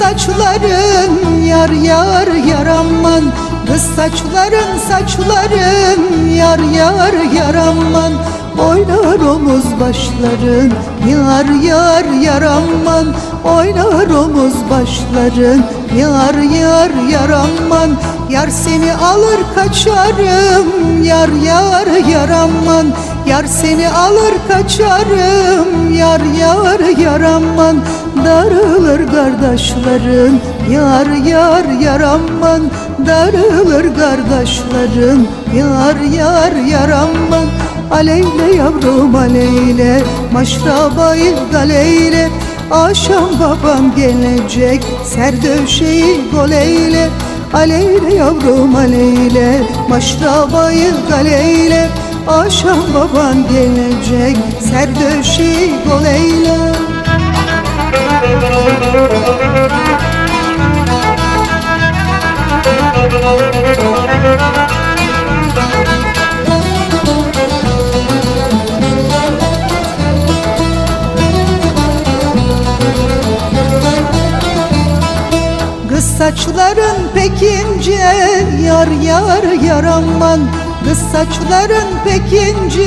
saçların yar yar yar aman Kız saçların saçların yar yar yar aman Oynar omuz başların yar yar yar aman Oynar omuz başların yar yar yar aman Yar seni alır kaçarım yar yar yar Yar seni alır kaçarım yar yar yar aman Darılır kardeşlerim yar yar yar aman Darılır kardeşlerim yar yar yar aman Aleyle yavrum aleyle Maşrabayı galeyle Akşam babam gelecek Serdöşeyi goleyle Aleyle yavrum aleyle Maşrabayı galeyle Akşam baban gelecek Serdöşeyi goleyle Kız saçların pek ince Yar yar yar aman Kız saçların pek ince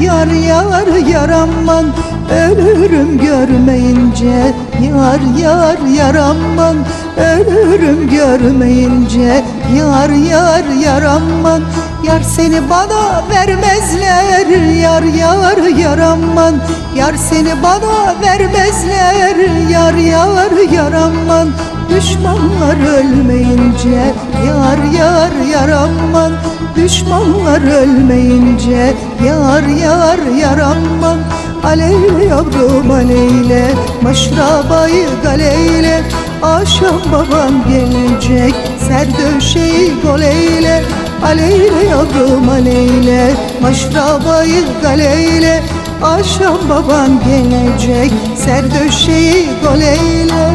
Yar yar yar aman Ölürüm görmeyince Yar yar yar aman Ölürüm görmeyince Yar yar yar aman Yar seni bana vermezler Yar yar yar aman Yar seni bana vermezler Yar yar yar aman Düşmanlar ölmeyince Yar yar yar aman Düşmanlar ölmeyince Yar yar yar aman Aleyle yavrum aleyle Maşrabayı galeyle. Akşam babam gelecek Serdöşeyi goleyle. Aleyle yavrum aleyle Maşrabayı galeyle. Akşam babam gelecek Serdöşeyi goleyle